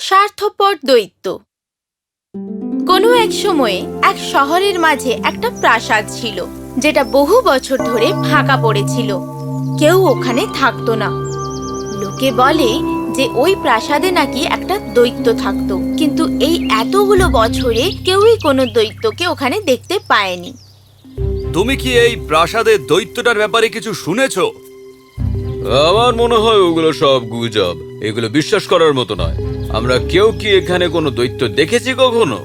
স্বার্থপর দৈত্য। কোনো এক সময়ে এক শহরের মাঝে একটা প্রাসাদ ছিল, যেটা বহু বছর ধরে ফাঁকা পড়েছিল। কেউ ওখানে থাকতো না। লোকে বলে যে ওই প্রাসাদে নাকি একটা দৈত্য থাকতো, কিন্তু এই এতগুলো বছরে কেউই কোনো দৈত্যকে ওখানে দেখতে পায়নি। তুমি কি এই প্রাসাদের দৈত্যটার ব্যাপারে কিছু শুনেছ? আমার মনে হয় ওগুলো সব গুজব। এগুলো বিশ্বাস করার মতো নয়। আমরা কেউ কি এখানে কোনো দৈত্য দেখেছি কখনো?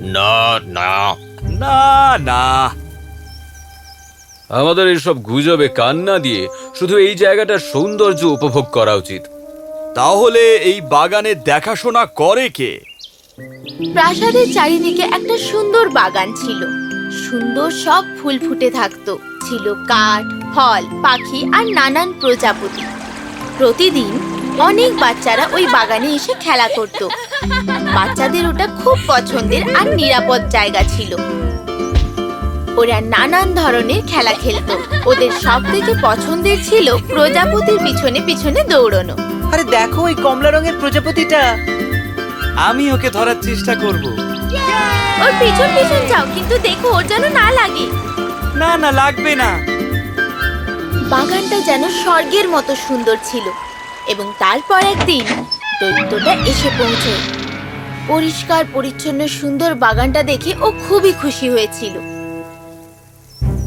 না না না না। আমাদের এইসব গুজবে কান না দিয়ে শুধু এই জায়গাটার সৌন্দর্য উপভোগ করা উচিত। তাহলে এই বাগানে দেখাশোনা করে কে? প্রাসাদের চারিদিকে একটা সুন্দর বাগান ছিল। সুন্দর সব ফুল ফুটে থাকতো। ছিল কাঠ ফল পাখি আর নানান প্রজাপতি। প্রতিদিন অনেক বাচ্চারা ওই বাগানে এসে খেলা করত। বাচ্চাদের ওটা খুব পছন্দের আর নিরাপদ জায়গা ছিল। ওরা নানান ধরনের খেলা খেলতো। ওদের সব থেকে পছন্দের ছিল প্রজাপতির পিছনে পিছনে দৌড়নো। আরে দেখো ওই কমলা রঙের প্রজাপতিটা। আমি ওকে ধরার চেষ্টা করব। ওর পিছন পিছন যাও কিন্তু দেখো ওর যেন না লাগে। না না লাগবে না। বাগানটা যেন স্বর্গের মতো সুন্দর ছিল এবং তারপর একদিন দৈত্যটা এসে পৌঁছয়। পরিষ্কার পরিচ্ছন্ন সুন্দর বাগানটা দেখে ও খুবই খুশি হয়েছিল।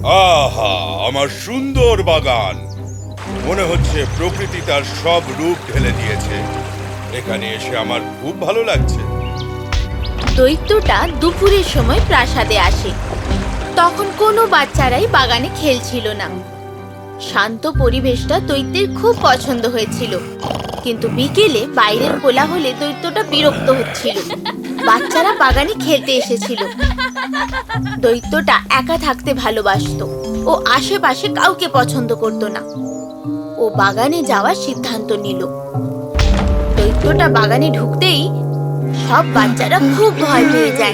আহা আমার সুন্দর বাগান। মনে হচ্ছে প্রকৃতি তার সব রূপ ঢেলে দিয়েছে। এখানে এসে আমার খুব ভালো লাগছে। দৈত্যটা দুপুরের সময় প্রাসাদে আসে। তখন কোনো বাচ্চারাই বাগানে খেলছিল না। শান্ত পরিবেশটা দৈত্যের খুব পছন্দ হয়েছিল। কিন্তু বিকেলে বাইরের কোলাহলে দৈত্যটা বিরক্ত হচ্ছিল। বাচ্চারা বাগানে খেলতে এসেছিল। দৈত্যটা একা থাকতে ভালোবাসতো ও আশেপাশে কাউকে পছন্দ করত না। ও বাগানে যাওয়ার সিদ্ধান্ত নিল। দৈত্যটা বাগানে ঢুকতেই সব বাচ্চারা খুব ভয় পেয়ে যায়।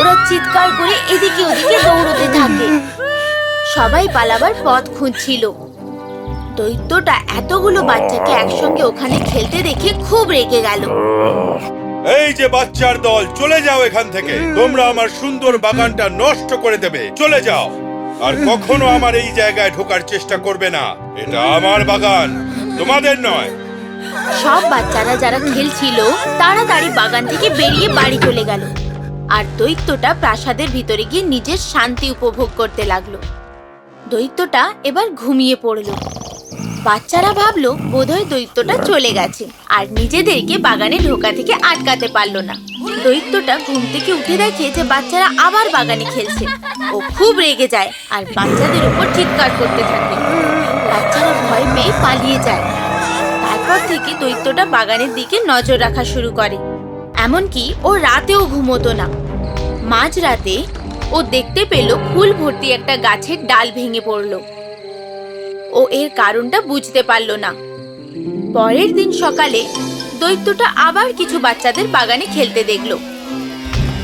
ওরা চিৎকার করে এদিকে ওদিকে দৌড়তে থাকে। সবাই পালাবার পথ খুঁজছিল। দৈত্যটা এতগুলো বাচ্চাকে একসঙ্গে ওখানে খেলতে দেখে খুব রেগে গেল। এই যে বাচ্চার দল, চলে যাও এখান থেকে। তোমরা আমার সুন্দর বাগানটা নষ্ট করে দেবে। চলে যাও। আর কখনো আমার এই জায়গায় ঢোকার চেষ্টা করবে না। এটা আমার বাগান। তোমাদের নয়। সব বাচ্চারা যারা খেলছিল তাড়াতাড়ি বাগান থেকে বেরিয়ে বাড়ি চলে গেল। আর দৈত্যটা প্রাসাদের ভিতরে গিয়ে নিজের শান্তি উপভোগ করতে লাগল। দৈত্যটা এবার ঘুমিয়ে পড়ল। বাচ্চারা ভাবলো, বোধহয় দৈত্যটা চলে গেছে, আর নিজেদেরকে বাগানে ঢোকা থেকে আটকাতে পারল না। দৈত্যটা ঘুম থেকে উঠে দেখে যে বাচ্চারা আবার বাগানে খেলছে। ও খুব রেগে যায়, আর বাচ্চাদের উপর চিৎকার করতে থাকে। বাচ্চারা ভয় পেয়ে পালিয়ে যায়। তারপর থেকে দৈত্যটা বাগানের দিকে নজর রাখা শুরু করে। এমনকি ও রাতেও ঘুমোতো না। মাঝরাতে ও দেখতে পেল ফুল ভর্তি একটা গাছের ডাল ভেঙে পড়ল। ও এর কারণটা বুঝতে পারল না। পরের দিন সকালে দৈত্যটা আবার কিছু বাচ্চাদের বাগানে খেলতে দেখল।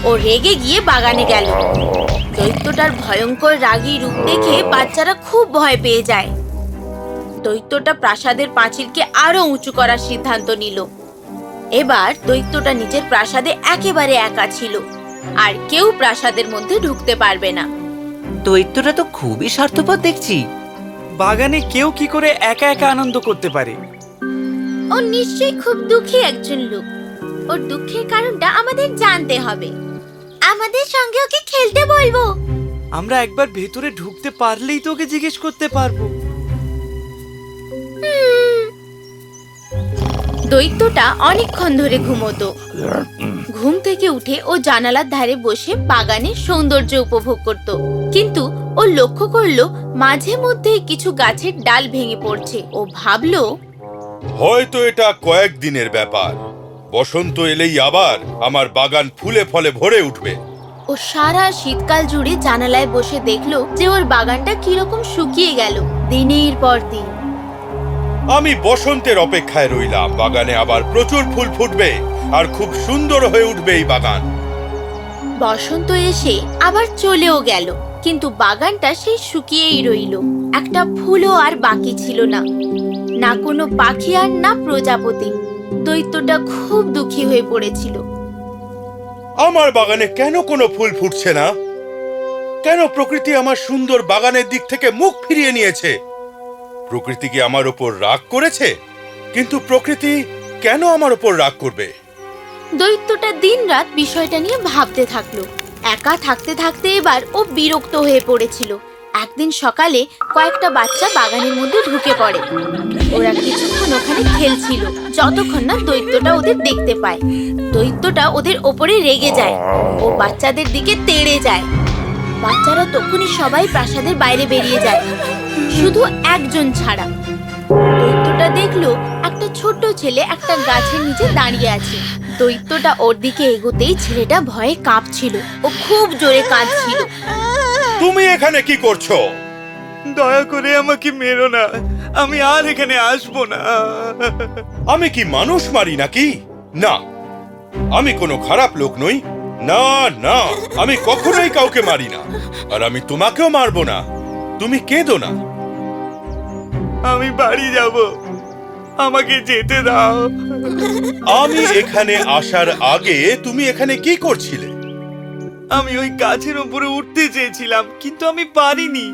ও রেগে গিয়ে বাগানে গেল। দৈত্যটার ভয়ঙ্কর রাগী রূপ দেখে বাচ্চারা খুব ভয় পেয়ে যায়। দৈত্যটা প্রাসাদের পাঁচিলকে আরও উঁচু করার সিদ্ধান্ত নিল। এবার দৈত্যটা নিজের প্রাসাদে একেবারে একা ছিল। আর কেউ প্রাসাদের মধ্যে ঢুকতে পারবে না। দৈত্যটা তো খুবই স্বার্থপর দেখছি। বাগানে কেউ কি করে একা একা আনন্দ করতে পারে? ও নিশ্চয়ই খুব দুঃখী একজন লোক। ওর দুঃখের কারণটা আমাদের জানতে হবে। আমাদের সঙ্গে ওকে খেলতে বলব। আমরা একবার ভেতরে ঢুকতে পারলেই তো ওকে জিজ্ঞেস করতে পারব। দৈত্যটা অনেকক্ষণ ধরে ঘুমোতো। ঘুম থেকে উঠে ও জানালার ধারে বসে বাগানের সৌন্দর্য উপভোগ করত। কিন্তু ও লক্ষ্য করল মাঝে মধ্যেই কিছু গাছের ডাল ভেঙে পড়ছে। ও ভাবলো হয়তো এটা কয়েকদিনের ব্যাপার। বসন্ত এলেই আবার আমার বাগান ফুলে ফলে ভরে উঠবে। ও সারা শীতকাল জুড়ে জানালায় বসে দেখল যে ওর বাগানটা কীরকম শুকিয়ে গেল দিনের পর দিন। আমি বসন্তের অপেক্ষায় রইলাম। বাগানে আবার প্রচুর ফুল ফুটবে আর খুব সুন্দর হয়ে উঠবে এই বাগান। বসন্ত এসে আবার চলেও গেল কিন্তু বাগানটা সেই শুকিয়েই রইল। একটা ফুলও আর বাকি ছিল না। না কোনো পাখি আর না প্রজাপতি। দৈত্যটা খুব দুঃখী হয়ে পড়েছিল। আমার বাগানে কেন কোনো ফুল ফুটছে না? কেন প্রকৃতি আমার সুন্দর বাগানের দিক থেকে মুখ ফিরিয়ে নিয়েছে? প্রকৃতি কি আমার ওপর রাগ করেছে? কিন্তু প্রকৃতি কেন আমার ওপর রাগ করবে? দৈত্যটা দিনরাত বিষয়টা নিয়ে ভাবতে থাকল। একা থাকতে থাকতে এবার ও বিরক্ত হয়ে পড়েছিল। একদিন সকালে কয়েকটা বাচ্চা বাগানের মধ্যে ঢুকে পড়ে। ওরা কিছুক্ষণ ওখানে খেলছিল, যতক্ষণ না দৈত্যটা ওদের দেখতে পায়। দৈত্যটা ওদের ওপরে রেগে যায় ও বাচ্চাদের দিকে তেড়ে যায়। বাচ্চারা তখনই সবাই প্রাসাদের বাইরে বেরিয়ে যায়। শুধু একজন ছাড়া। দৈত্যটা দেখল একটা ছোট্ট ছেলে একটা গাছের নিচে দাঁড়িয়ে আছে। দৈত্যটা ওর দিকে এগোতেই ছেলেটা ভয়ে কাঁপছিল। ও খুব জোরে কাঁদছিল। তুমি এখানে কি করছ? দয়া করে আমাকে মেরো না। আমি আর এখানে আসব না। আমি কি মানুষ মারি নাকি? না। আমি কোনো খারাপ লোক নই। না না। আমি কখনোই কাউকে মারি না। আর আমি তোমাকেও মারবো না। তুমি কেঁদো না। আমি বাড়ি যাব। আমাকে যেতে দাও। আমি এখানে আসার আগে তুমি এখানে কি করছিলে? আমি ওই গাছের উপরে উঠতে চেয়েছিলাম কিন্তু আমি পারিনি।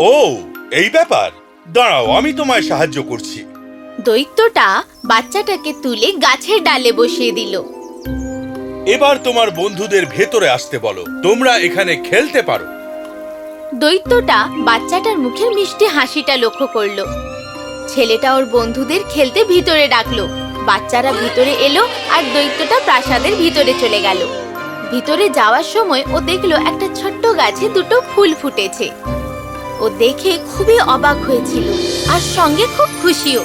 ও এই ব্যাপার। দাঁড়াও আমি তোমায় সাহায্য করছি। দৈত্যটা বাচ্চাটাকে তুলে গাছের ডালে বসিয়ে দিল। এবার তোমার বন্ধুদের ভেতরে আসতে বলো। তোমরা এখানে খেলতে পারো। দৈত্যটা বাচ্চাটার মুখের মিষ্টি হাসিটা লক্ষ্য করল। ছেলেটা ওর বন্ধুদের খেলতে ভিতরে ডাকলো। বাচ্চারা ভিতরে এলো আর দৈত্যটা প্রাসাদের ভিতরে চলে গেল। ভিতরে যাওয়ার সময় ও দেখল একটা ছোট্ট গাছে দুটো ফুল ফুটেছে। ও দেখে খুবই অবাক হয়েছিল আর সঙ্গে খুব খুশিও।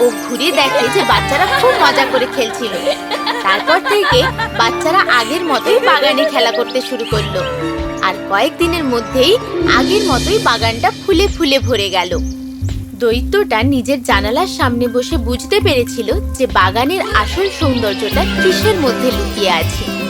ও ঘুরে দেখে যে বাচ্চারা খুব মজা করে খেলছিল। তারপর থেকে বাচ্চারা আগের মতোই বাগানে খেলা করতে শুরু করল। আর কয়েকদিনের মধ্যেই আগের মতোই বাগানটা ফুলে ফুলে ভরে গেল। দৈত্যটা নিজের জানালার সামনে বসে বুঝতে পেরেছিল যে বাগানের আসল সৌন্দর্যটা কিসের মধ্যে লুকিয়ে আছে।